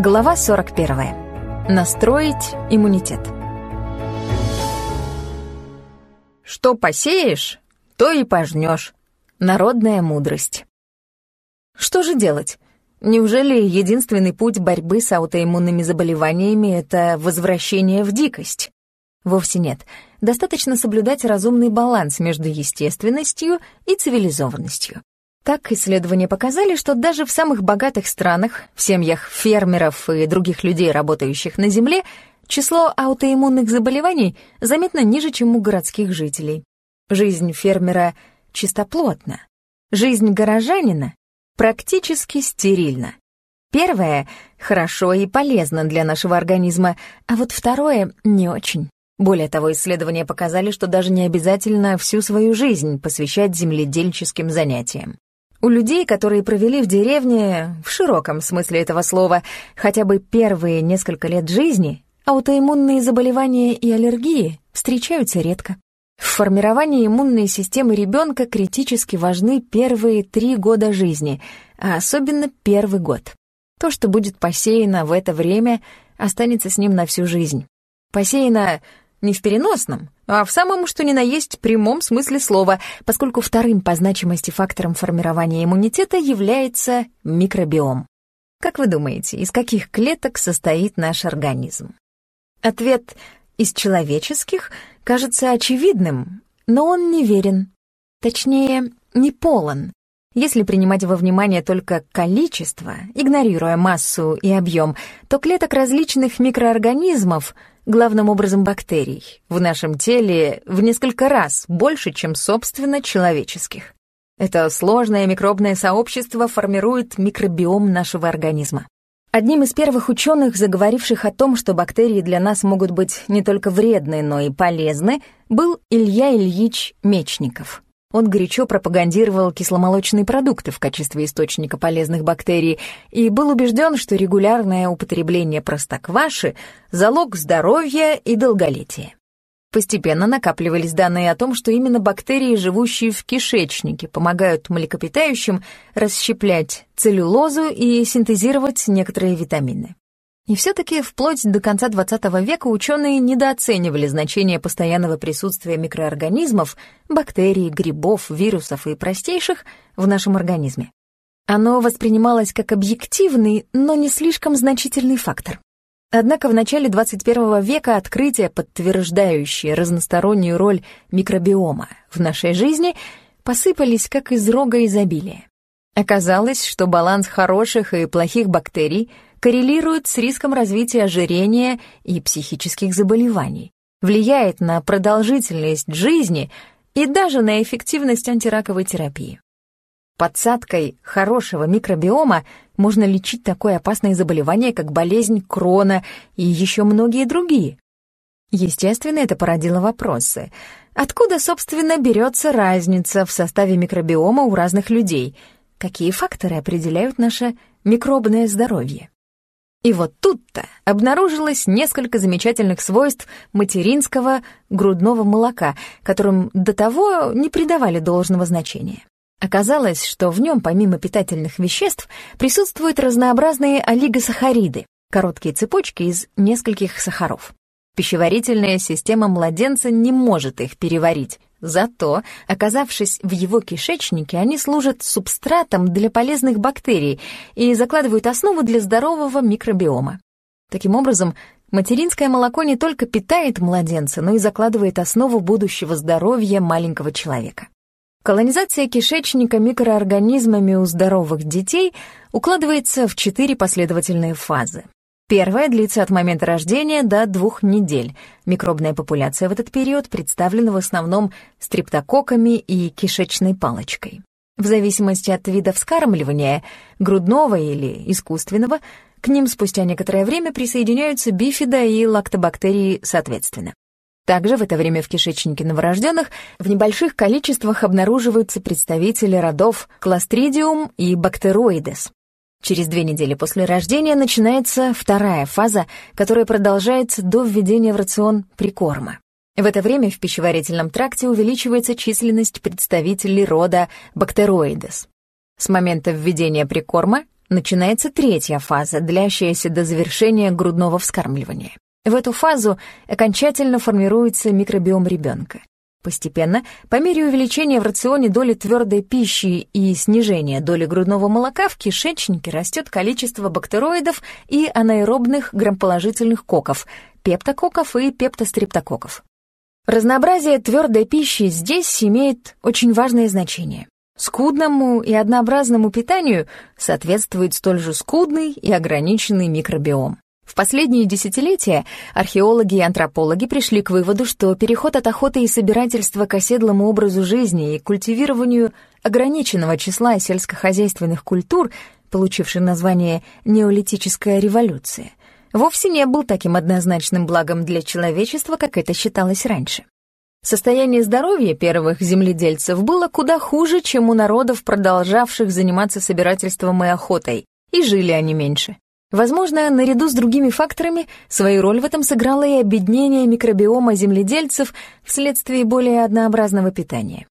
Глава 41. Настроить иммунитет. Что посеешь, то и пожнешь. Народная мудрость. Что же делать? Неужели единственный путь борьбы с аутоиммунными заболеваниями — это возвращение в дикость? Вовсе нет. Достаточно соблюдать разумный баланс между естественностью и цивилизованностью. Так исследования показали, что даже в самых богатых странах, в семьях фермеров и других людей, работающих на земле, число аутоиммунных заболеваний заметно ниже, чем у городских жителей. Жизнь фермера чистоплотна. Жизнь горожанина практически стерильна. Первое — хорошо и полезно для нашего организма, а вот второе — не очень. Более того, исследования показали, что даже не обязательно всю свою жизнь посвящать земледельческим занятиям. У людей, которые провели в деревне, в широком смысле этого слова, хотя бы первые несколько лет жизни, аутоиммунные заболевания и аллергии встречаются редко. В формировании иммунной системы ребенка критически важны первые три года жизни, а особенно первый год. То, что будет посеяно в это время, останется с ним на всю жизнь. Посеяно не в переносном, а в самом что ни на есть прямом смысле слова, поскольку вторым по значимости фактором формирования иммунитета является микробиом. Как вы думаете, из каких клеток состоит наш организм? Ответ «из человеческих» кажется очевидным, но он неверен. Точнее, не полон. Если принимать во внимание только количество, игнорируя массу и объем, то клеток различных микроорганизмов — главным образом бактерий, в нашем теле в несколько раз больше, чем, собственно, человеческих. Это сложное микробное сообщество формирует микробиом нашего организма. Одним из первых ученых, заговоривших о том, что бактерии для нас могут быть не только вредны, но и полезны, был Илья Ильич Мечников — он горячо пропагандировал кисломолочные продукты в качестве источника полезных бактерий и был убежден, что регулярное употребление простокваши — залог здоровья и долголетия. Постепенно накапливались данные о том, что именно бактерии, живущие в кишечнике, помогают млекопитающим расщеплять целлюлозу и синтезировать некоторые витамины. И все-таки вплоть до конца XX века ученые недооценивали значение постоянного присутствия микроорганизмов, бактерий, грибов, вирусов и простейших в нашем организме. Оно воспринималось как объективный, но не слишком значительный фактор. Однако в начале 21 века открытия, подтверждающие разностороннюю роль микробиома в нашей жизни, посыпались как из рога изобилия. Оказалось, что баланс хороших и плохих бактерий — коррелирует с риском развития ожирения и психических заболеваний, влияет на продолжительность жизни и даже на эффективность антираковой терапии. Подсадкой хорошего микробиома можно лечить такое опасное заболевание, как болезнь Крона и еще многие другие. Естественно, это породило вопросы. Откуда, собственно, берется разница в составе микробиома у разных людей? Какие факторы определяют наше микробное здоровье? И вот тут-то обнаружилось несколько замечательных свойств материнского грудного молока, которым до того не придавали должного значения. Оказалось, что в нем помимо питательных веществ присутствуют разнообразные олигосахариды, короткие цепочки из нескольких сахаров. Пищеварительная система младенца не может их переварить, Зато, оказавшись в его кишечнике, они служат субстратом для полезных бактерий и закладывают основу для здорового микробиома. Таким образом, материнское молоко не только питает младенца, но и закладывает основу будущего здоровья маленького человека. Колонизация кишечника микроорганизмами у здоровых детей укладывается в четыре последовательные фазы. Первая длится от момента рождения до двух недель. Микробная популяция в этот период представлена в основном стрептококками и кишечной палочкой. В зависимости от вида вскармливания, грудного или искусственного, к ним спустя некоторое время присоединяются бифида и лактобактерии соответственно. Также в это время в кишечнике новорожденных в небольших количествах обнаруживаются представители родов Clostridium и Bacteroides. Через две недели после рождения начинается вторая фаза, которая продолжается до введения в рацион прикорма. В это время в пищеварительном тракте увеличивается численность представителей рода бактероидес. С момента введения прикорма начинается третья фаза, длящаяся до завершения грудного вскармливания. В эту фазу окончательно формируется микробиом ребенка. Постепенно, по мере увеличения в рационе доли твердой пищи и снижения доли грудного молока в кишечнике растет количество бактероидов и анаэробных грамположительных коков, пептококков и пептострептококков. Разнообразие твердой пищи здесь имеет очень важное значение. Скудному и однообразному питанию соответствует столь же скудный и ограниченный микробиом. В последние десятилетия археологи и антропологи пришли к выводу, что переход от охоты и собирательства к оседлому образу жизни и культивированию ограниченного числа сельскохозяйственных культур, получивший название «неолитическая революция», вовсе не был таким однозначным благом для человечества, как это считалось раньше. Состояние здоровья первых земледельцев было куда хуже, чем у народов, продолжавших заниматься собирательством и охотой, и жили они меньше. Возможно, наряду с другими факторами свою роль в этом сыграло и обеднение микробиома земледельцев вследствие более однообразного питания.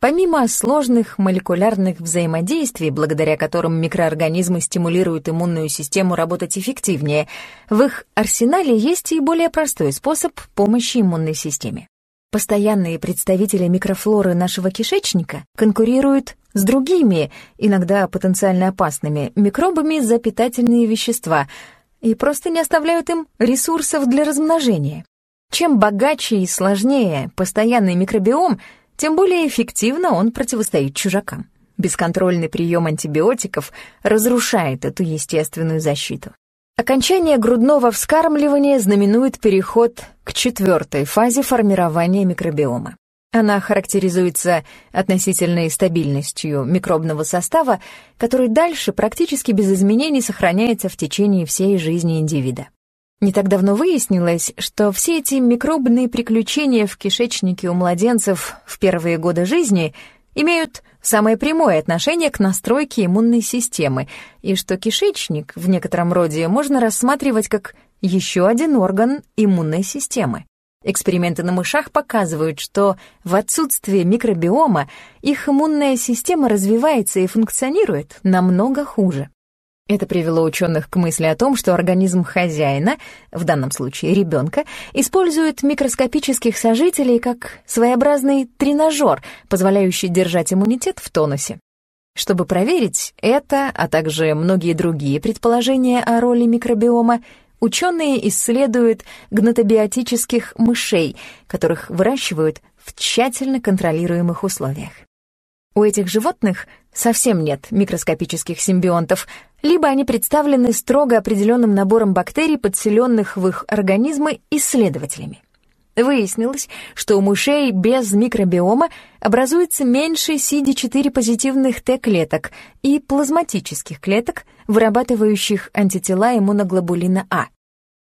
Помимо сложных молекулярных взаимодействий, благодаря которым микроорганизмы стимулируют иммунную систему работать эффективнее, в их арсенале есть и более простой способ помощи иммунной системе. Постоянные представители микрофлоры нашего кишечника конкурируют с другими, иногда потенциально опасными, микробами за питательные вещества и просто не оставляют им ресурсов для размножения. Чем богаче и сложнее постоянный микробиом, тем более эффективно он противостоит чужакам. Бесконтрольный прием антибиотиков разрушает эту естественную защиту. Окончание грудного вскармливания знаменует переход к четвертой фазе формирования микробиома. Она характеризуется относительной стабильностью микробного состава, который дальше практически без изменений сохраняется в течение всей жизни индивида. Не так давно выяснилось, что все эти микробные приключения в кишечнике у младенцев в первые годы жизни имеют самое прямое отношение к настройке иммунной системы, и что кишечник в некотором роде можно рассматривать как еще один орган иммунной системы. Эксперименты на мышах показывают, что в отсутствие микробиома их иммунная система развивается и функционирует намного хуже. Это привело ученых к мысли о том, что организм хозяина, в данном случае ребенка, использует микроскопических сожителей как своеобразный тренажер, позволяющий держать иммунитет в тонусе. Чтобы проверить это, а также многие другие предположения о роли микробиома, ученые исследуют гнатобиотических мышей, которых выращивают в тщательно контролируемых условиях. У этих животных совсем нет микроскопических симбионтов, либо они представлены строго определенным набором бактерий, подселенных в их организмы исследователями. Выяснилось, что у мышей без микробиома образуется меньше CD4 позитивных Т-клеток и плазматических клеток, вырабатывающих антитела иммуноглобулина А.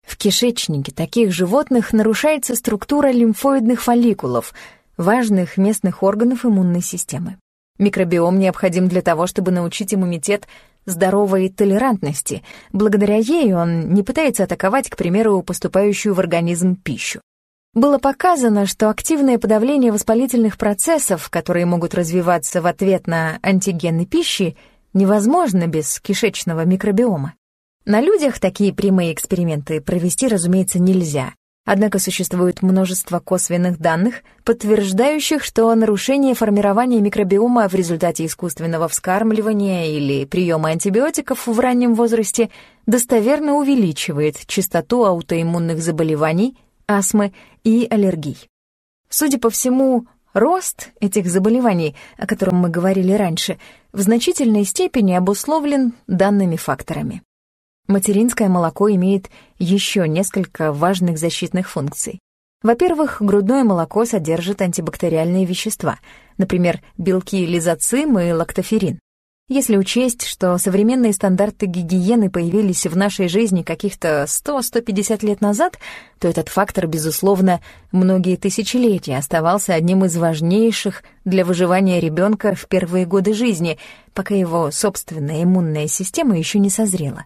В кишечнике таких животных нарушается структура лимфоидных фолликулов, важных местных органов иммунной системы. Микробиом необходим для того, чтобы научить иммунитет здоровой толерантности. Благодаря ей он не пытается атаковать, к примеру, поступающую в организм пищу. Было показано, что активное подавление воспалительных процессов, которые могут развиваться в ответ на антигены пищи, невозможно без кишечного микробиома. На людях такие прямые эксперименты провести, разумеется, нельзя. Однако существует множество косвенных данных, подтверждающих, что нарушение формирования микробиома в результате искусственного вскармливания или приема антибиотиков в раннем возрасте достоверно увеличивает частоту аутоиммунных заболеваний, астмы и аллергий. Судя по всему, рост этих заболеваний, о котором мы говорили раньше, в значительной степени обусловлен данными факторами. Материнское молоко имеет еще несколько важных защитных функций. Во-первых, грудное молоко содержит антибактериальные вещества, например, белки лизоцим и лактоферин. Если учесть, что современные стандарты гигиены появились в нашей жизни каких-то 100-150 лет назад, то этот фактор, безусловно, многие тысячелетия оставался одним из важнейших для выживания ребенка в первые годы жизни, пока его собственная иммунная система еще не созрела.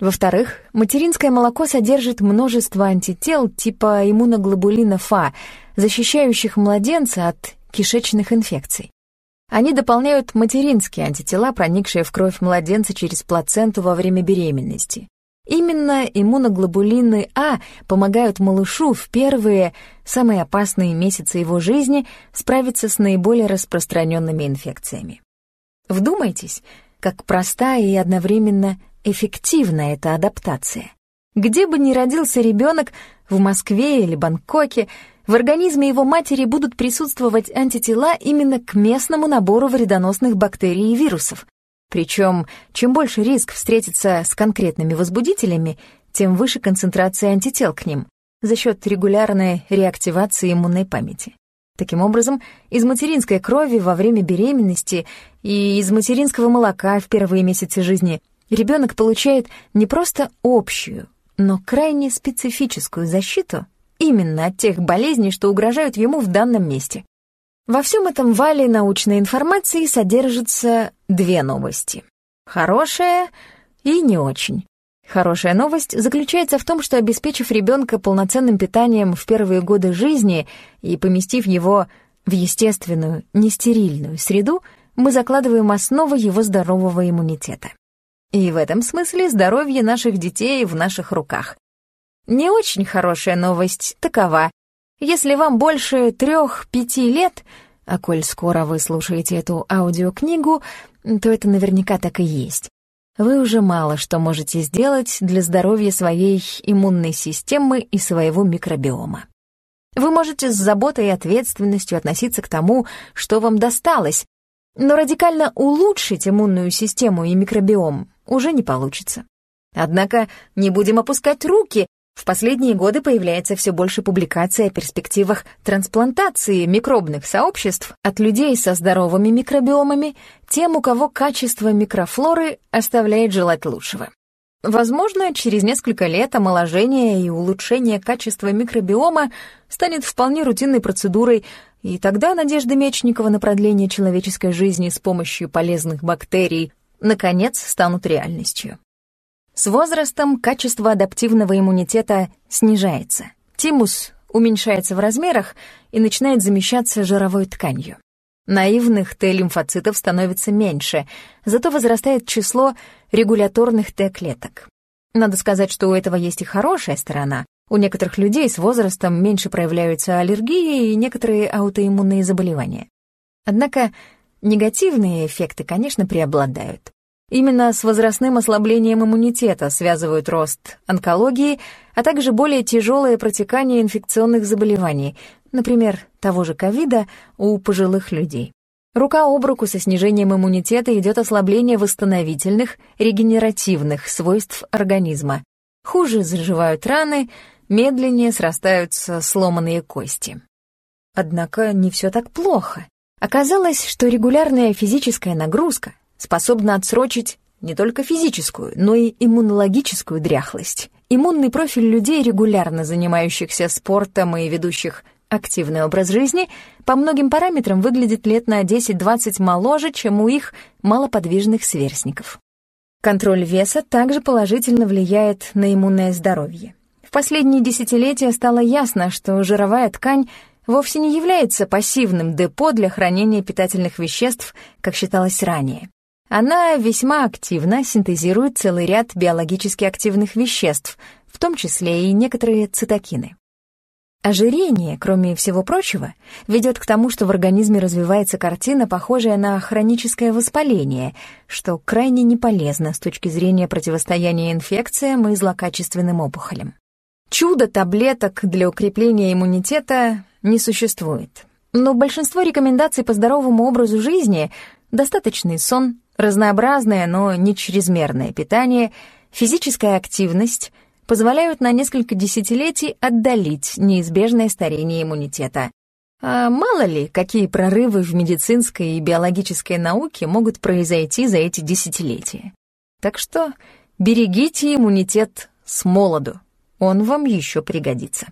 Во-вторых, материнское молоко содержит множество антител типа иммуноглобулина ФА, защищающих младенца от кишечных инфекций. Они дополняют материнские антитела, проникшие в кровь младенца через плаценту во время беременности. Именно иммуноглобулины А помогают малышу в первые, самые опасные месяцы его жизни справиться с наиболее распространенными инфекциями. Вдумайтесь, как простая и одновременно эффективна эта адаптация. Где бы ни родился ребенок, в Москве или Бангкоке, в организме его матери будут присутствовать антитела именно к местному набору вредоносных бактерий и вирусов. Причем, чем больше риск встретиться с конкретными возбудителями, тем выше концентрация антител к ним за счет регулярной реактивации иммунной памяти. Таким образом, из материнской крови во время беременности и из материнского молока в первые месяцы жизни ребенок получает не просто общую, но крайне специфическую защиту именно от тех болезней, что угрожают ему в данном месте. Во всем этом вале научной информации содержатся две новости. Хорошая и не очень. Хорошая новость заключается в том, что обеспечив ребенка полноценным питанием в первые годы жизни и поместив его в естественную, нестерильную среду, мы закладываем основу его здорового иммунитета. И в этом смысле здоровье наших детей в наших руках. Не очень хорошая новость такова. Если вам больше трех-пяти лет, а коль скоро вы слушаете эту аудиокнигу, то это наверняка так и есть. Вы уже мало что можете сделать для здоровья своей иммунной системы и своего микробиома. Вы можете с заботой и ответственностью относиться к тому, что вам досталось, но радикально улучшить иммунную систему и микробиом уже не получится. Однако не будем опускать руки. В последние годы появляется все больше публикаций о перспективах трансплантации микробных сообществ от людей со здоровыми микробиомами тем, у кого качество микрофлоры оставляет желать лучшего. Возможно, через несколько лет омоложение и улучшение качества микробиома станет вполне рутинной процедурой, и тогда надежды Мечникова на продление человеческой жизни с помощью полезных бактерий наконец станут реальностью. С возрастом качество адаптивного иммунитета снижается. Тимус уменьшается в размерах и начинает замещаться жировой тканью. Наивных Т-лимфоцитов становится меньше, зато возрастает число регуляторных Т-клеток. Надо сказать, что у этого есть и хорошая сторона. У некоторых людей с возрастом меньше проявляются аллергии и некоторые аутоиммунные заболевания. Однако негативные эффекты, конечно, преобладают. Именно с возрастным ослаблением иммунитета связывают рост онкологии, а также более тяжелое протекание инфекционных заболеваний, например, того же ковида у пожилых людей. Рука об руку со снижением иммунитета идет ослабление восстановительных, регенеративных свойств организма. Хуже заживают раны, медленнее срастаются сломанные кости. Однако не все так плохо. Оказалось, что регулярная физическая нагрузка способна отсрочить не только физическую, но и иммунологическую дряхлость. Иммунный профиль людей, регулярно занимающихся спортом и ведущих активный образ жизни, по многим параметрам выглядит лет на 10-20 моложе, чем у их малоподвижных сверстников. Контроль веса также положительно влияет на иммунное здоровье. В последние десятилетия стало ясно, что жировая ткань вовсе не является пассивным депо для хранения питательных веществ, как считалось ранее. Она весьма активно синтезирует целый ряд биологически активных веществ, в том числе и некоторые цитокины. Ожирение, кроме всего прочего, ведет к тому, что в организме развивается картина, похожая на хроническое воспаление, что крайне не полезно с точки зрения противостояния инфекциям и злокачественным опухолям. Чудо таблеток для укрепления иммунитета не существует. Но большинство рекомендаций по здоровому образу жизни — достаточный сон, разнообразное, но не чрезмерное питание, физическая активность позволяют на несколько десятилетий отдалить неизбежное старение иммунитета. А мало ли, какие прорывы в медицинской и биологической науке могут произойти за эти десятилетия. Так что берегите иммунитет с молоду он вам еще пригодится.